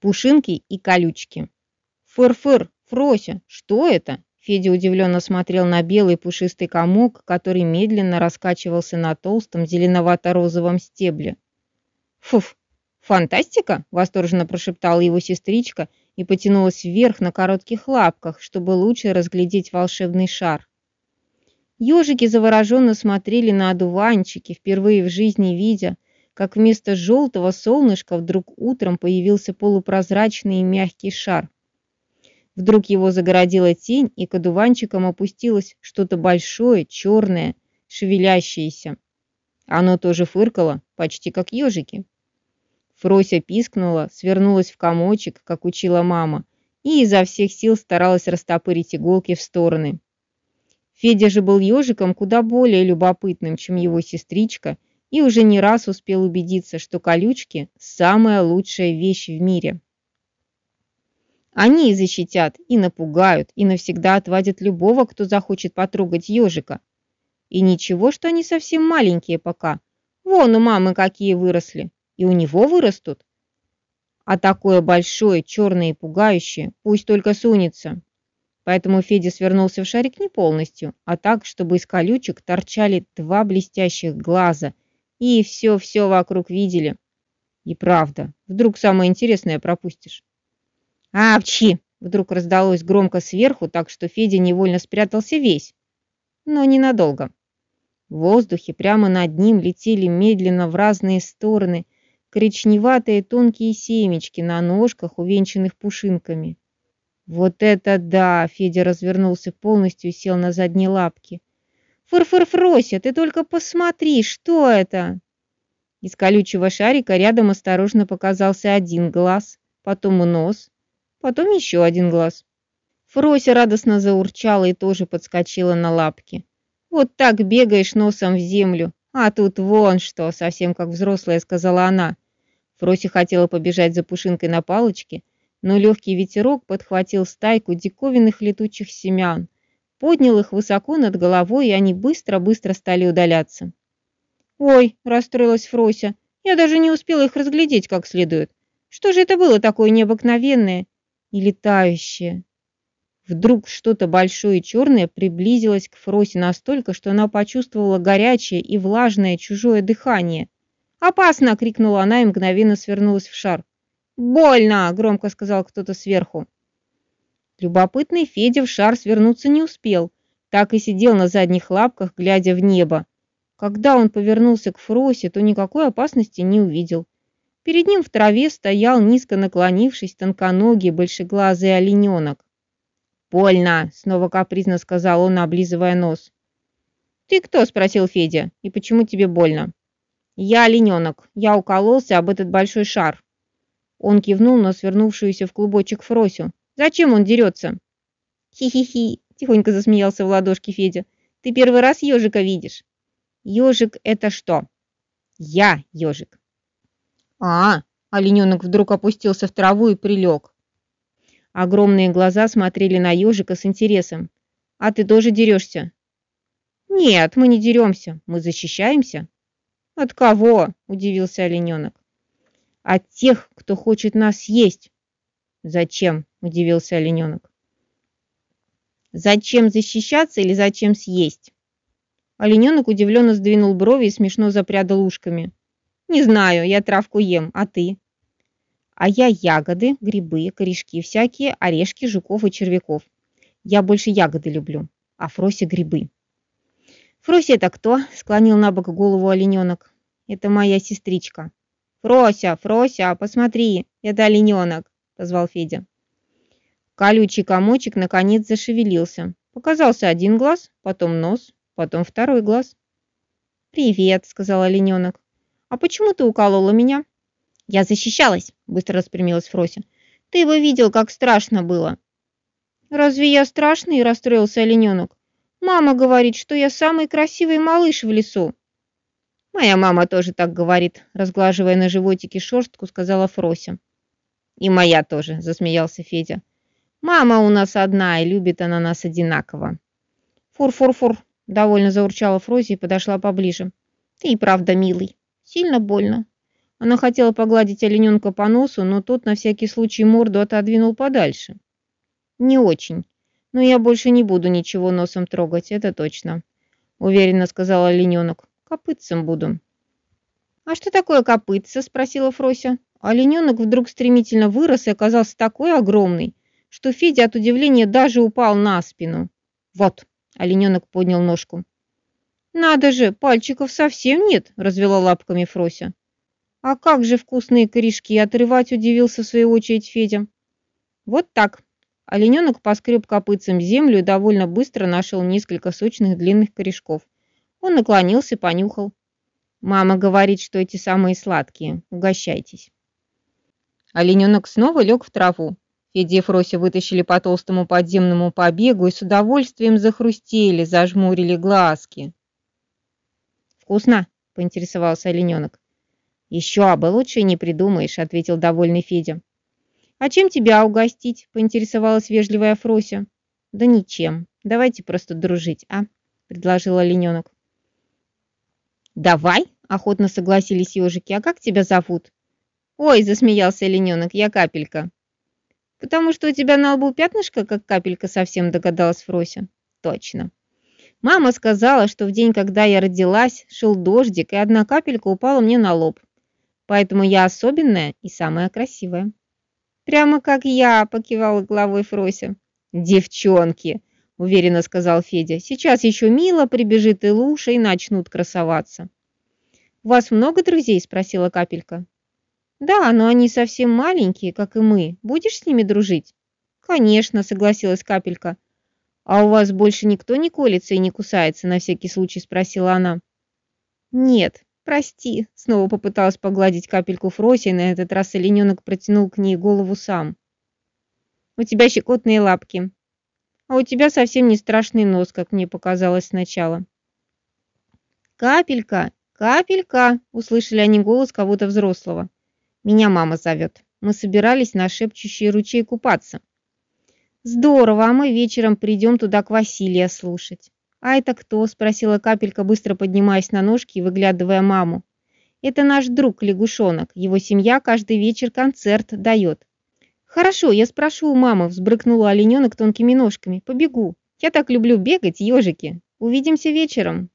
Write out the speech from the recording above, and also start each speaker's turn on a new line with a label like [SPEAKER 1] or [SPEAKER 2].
[SPEAKER 1] пушинки и колючки. «Фыр-фыр, Фрося, что это?» Федя удивленно смотрел на белый пушистый комок, который медленно раскачивался на толстом зеленовато-розовом стебле. «Фуф, фантастика!» – восторженно прошептала его сестричка и потянулась вверх на коротких лапках, чтобы лучше разглядеть волшебный шар. Ежики завороженно смотрели на одуванчики, впервые в жизни видя, как вместо желтого солнышка вдруг утром появился полупрозрачный и мягкий шар. Вдруг его загородила тень, и к одуванчикам опустилось что-то большое, черное, шевелящееся. Оно тоже фыркало, почти как ежики. Фрося пискнула, свернулась в комочек, как учила мама, и изо всех сил старалась растопырить иголки в стороны. Федя же был ежиком куда более любопытным, чем его сестричка, и уже не раз успел убедиться, что колючки – самая лучшая вещь в мире. Они и защитят, и напугают, и навсегда отвадят любого, кто захочет потрогать ежика. И ничего, что они совсем маленькие пока. Вон у мамы какие выросли, и у него вырастут. А такое большое, черное и пугающее, пусть только сунется. Поэтому Федя свернулся в шарик не полностью, а так, чтобы из колючек торчали два блестящих глаза – и все-все вокруг видели. И правда, вдруг самое интересное пропустишь. «Апчи!» — вдруг раздалось громко сверху, так что Федя невольно спрятался весь. Но ненадолго. В воздухе прямо над ним летели медленно в разные стороны коричневатые тонкие семечки на ножках, увенчанных пушинками. «Вот это да!» — Федя развернулся полностью и сел на задние лапки. «Фыр-фыр-фрося, ты только посмотри, что это?» Из колючего шарика рядом осторожно показался один глаз, потом нос, потом еще один глаз. Фрося радостно заурчала и тоже подскочила на лапки. «Вот так бегаешь носом в землю, а тут вон что, совсем как взрослая», — сказала она. Фрося хотела побежать за пушинкой на палочке, но легкий ветерок подхватил стайку диковинных летучих семян — поднял их высоко над головой, и они быстро-быстро стали удаляться. «Ой!» – расстроилась Фрося. «Я даже не успела их разглядеть как следует. Что же это было такое необыкновенное и летающее?» Вдруг что-то большое и черное приблизилось к Фросе настолько, что она почувствовала горячее и влажное чужое дыхание. «Опасно!» – крикнула она и мгновенно свернулась в шар. «Больно!» – громко сказал кто-то сверху. Любопытный Федя в шар свернуться не успел, так и сидел на задних лапках, глядя в небо. Когда он повернулся к Фросе, то никакой опасности не увидел. Перед ним в траве стоял, низко наклонившись, тонконогий, большеглазый олененок. «Больно!» — снова капризно сказал он, облизывая нос. «Ты кто?» — спросил Федя. «И почему тебе больно?» «Я олененок. Я укололся об этот большой шар». Он кивнул на свернувшуюся в клубочек Фросю. Зачем он дерется?» «Хи-хи-хи!» – тихонько засмеялся в ладошки Федя. «Ты первый раз ежика видишь?» «Ежик – это что?» «Я ежик». «А, олененок вдруг опустился в траву и прилег. Огромные глаза смотрели на ежика с интересом. «А ты тоже дерешься?» «Нет, мы не деремся, мы защищаемся». «От кого?» – удивился олененок. «От тех, кто хочет нас съесть». «Зачем?» – удивился олененок. «Зачем защищаться или зачем съесть?» Олененок удивленно сдвинул брови и смешно запрядал ушками. «Не знаю, я травку ем, а ты?» «А я ягоды, грибы, корешки всякие, орешки, жуков и червяков. Я больше ягоды люблю, а Фрося грибы». «Фрося это кто?» – склонил на бок голову олененок. «Это моя сестричка». «Фрося, Фрося, посмотри, это олененок», – позвал Федя. Колючий комочек наконец зашевелился. Показался один глаз, потом нос, потом второй глаз. «Привет», — сказал олененок. «А почему ты уколола меня?» «Я защищалась», — быстро распрямилась Фрося. «Ты бы видел, как страшно было». «Разве я страшный?» — расстроился олененок. «Мама говорит, что я самый красивый малыш в лесу». «Моя мама тоже так говорит», — разглаживая на животике шерстку, сказала Фрося. «И моя тоже», — засмеялся Федя. Мама у нас одна, и любит она нас одинаково. Фур-фур-фур, довольно заурчала Фрози и подошла поближе. Ты и правда милый. Сильно больно. Она хотела погладить олененка по носу, но тот на всякий случай морду отодвинул подальше. «Не очень. Но я больше не буду ничего носом трогать, это точно», — уверенно сказал олененок. «Копытцем буду». «А что такое копытце?» — спросила Фрося. Олененок вдруг стремительно вырос и оказался такой огромный, что Федя от удивления даже упал на спину. «Вот», — олененок поднял ножку. «Надо же, пальчиков совсем нет», — развела лапками Фрося. «А как же вкусные корешки отрывать?» — удивился в свою очередь Федя. «Вот так». Олененок поскреб копытцем землю и довольно быстро нашел несколько сочных длинных корешков. Он наклонился, понюхал. «Мама говорит, что эти самые сладкие. Угощайтесь». Олененок снова лег в траву. Федя и Фрося вытащили по толстому подземному побегу и с удовольствием захрустели, зажмурили глазки. «Вкусно?» – поинтересовался олененок. «Еще бы, лучше не придумаешь», – ответил довольный Федя. «А чем тебя угостить?» – поинтересовалась вежливая Фрося. «Да ничем. Давайте просто дружить, а?» – предложил олененок. «Давай!» – охотно согласились ежики. «А как тебя зовут?» «Ой!» – засмеялся олененок. «Я Капелька». «Потому что у тебя на лбу пятнышко, как капелька совсем», – догадалась Фрося. «Точно». Мама сказала, что в день, когда я родилась, шел дождик, и одна капелька упала мне на лоб. Поэтому я особенная и самая красивая. «Прямо как я», — покивала головой Фрося. «Девчонки», — уверенно сказал Федя, — «сейчас еще мило прибежит и Луша, и начнут красоваться». «У вас много друзей?» — спросила Капелька. «Да, но они совсем маленькие, как и мы. Будешь с ними дружить?» «Конечно», — согласилась Капелька. «А у вас больше никто не колется и не кусается?» — на всякий случай спросила она. «Нет», «Прости», — снова попыталась погладить капельку Фроси, и на этот раз олененок протянул к ней голову сам. «У тебя щекотные лапки, а у тебя совсем не страшный нос, как мне показалось сначала». «Капелька! Капелька!» — услышали они голос кого-то взрослого. «Меня мама зовет. Мы собирались на шепчущий ручей купаться». «Здорово, а мы вечером придем туда к Василия слушать». «А это кто?» – спросила Капелька, быстро поднимаясь на ножки и выглядывая маму. «Это наш друг Лягушонок. Его семья каждый вечер концерт дает». «Хорошо, я спрошу у мамы», – взбрыкнула олененок тонкими ножками. «Побегу. Я так люблю бегать, ежики. Увидимся вечером».